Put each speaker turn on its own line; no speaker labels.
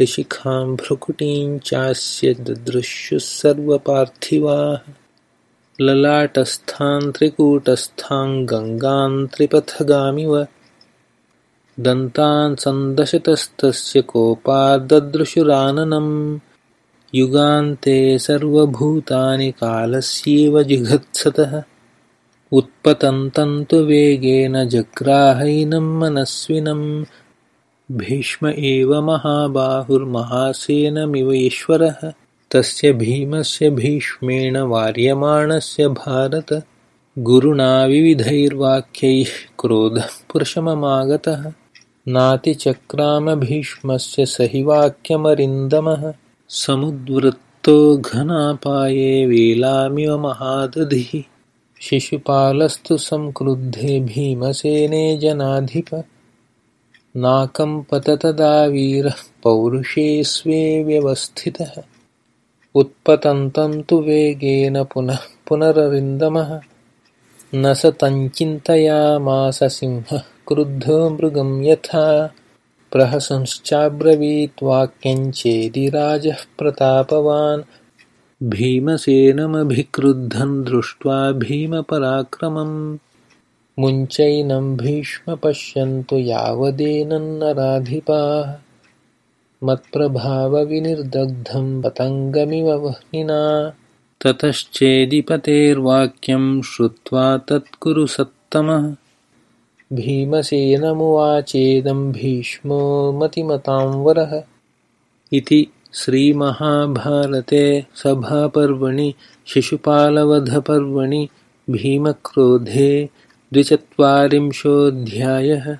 त्रिशिखां भ्रुकुटीं चास्य ददृशुः सर्वपार्थिवाः। ललाटस्थां त्रिकूटस्थां गङ्गां त्रिपथगामिव। दन्तान् सन्दशतस्तस्य कोपाददृशुराननम् युगान्ते सर्वभूतानि कालस्येव जिघत्सतः। उत्पतन्तन्तु वेगेन जग्राहैनं मनस्विनं भीष्म एव महाबाहुर्महासेनमिवेश्वरः तस्य भीमस्य भीष्मेण वार्यमाणस्य भारत। गुरुणा विविधैर्वाक्यैः क्रोधः पुरुषममागतः। नातिचक्रामभीष्मस्य स हि वाक्यमरिन्दमः समुद्वृत्तो घनापाये वेलामिव महादधिः। शिशुपालस्तु संक्रुद्धे भीमसेने जनाधिप तदा वीरः पौरुषे स्वे व्यवस्थितः। उत्पतन्तं तु वेगेन पुनः पुनररिन्दमः न स तञ्चिन्तयामास सिंहः क्रुद्धो मृगं यथा। प्रहसंश्चाब्रवीत्वाक्यञ्चेदिराजः प्रतापवान्। भीमसेनमभिक्रुद्धं दृष्ट्वा भीमपराक्रमम् मुञ्चैनं भीष्म पश्यन्तु यावदेनन्नराधिपाः मत्प्रभावविनिर्दग्धं पतङ्गमिव वह्निना। ततश्चेदिपतेर्वाक्यं श्रुत्वा तत्कुरु सत्तमः। भीमसेनमुवाचेदं भीष्मो मतिमतां वरः। इति श्रीमहाभारते सभापर्वणि शिशुपालवधपर्वणि भीमक्रोधे द्विचत्वारिंशोऽध्यायः